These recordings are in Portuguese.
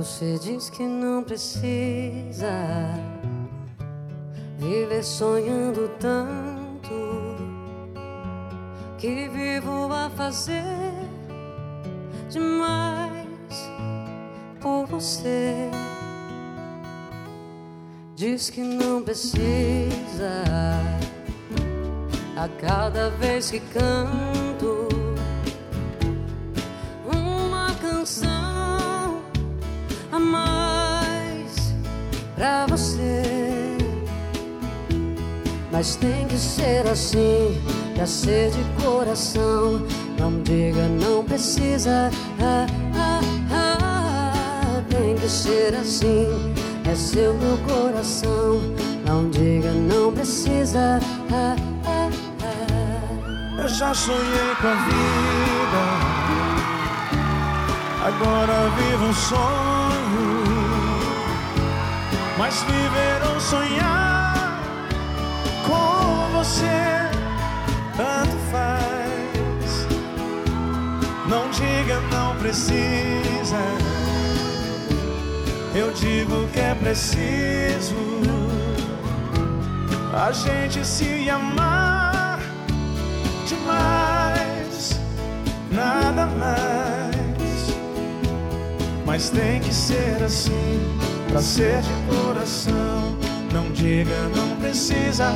Você diz que não precisa viver sonhando tanto que vivo a fazer demais por você. Diz que não precisa a cada vez que canto Mas tem que ser assim, pra ser de coração. Não diga não precisa. Ah, ah, ah, tem que ser assim é seu meu coração. Não diga, não precisa. Ah, ah, ah. Eu já sonhei com a vida, agora vivo um sonho. Mas viver ou sonhar você, tanto faz. Não diga, não precisa. Eu digo que é preciso a gente se amar demais, nada mais. Mas tem que ser assim, pra ser de coração. Não diga, não precisa.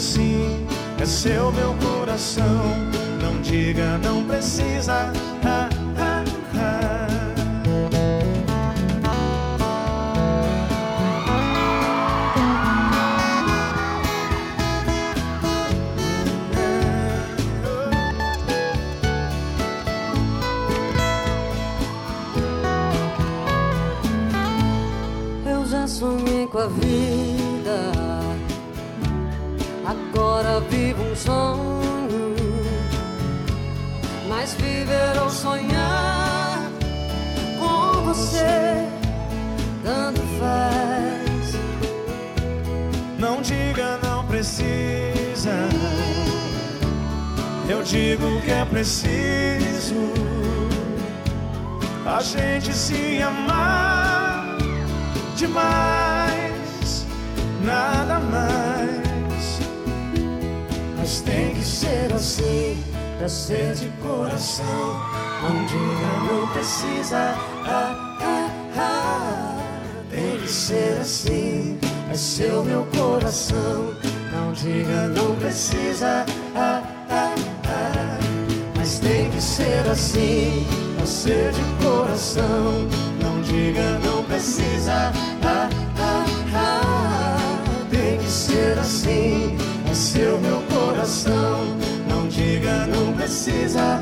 Assim, é seu meu coração. Não diga, não precisa. Ah, sonhei com a vida, agora vivo um sonho. Mas viver ou sonhar com você, tanto faz. Não diga, não precisa. Eu digo que é preciso a gente se amar demais, nada mais. Mas tem que ser assim, pra ser de coração. Um dia não precisa, ah, ah, ah. Tem que ser assim, é seu meu coração. Não diga não precisa, ah, ah, ah. Mas tem que ser assim, pra ser de coração. Não diga não precisa, ah, ah, ah. Tem que ser assim, seu meu coração. Não diga, não precisa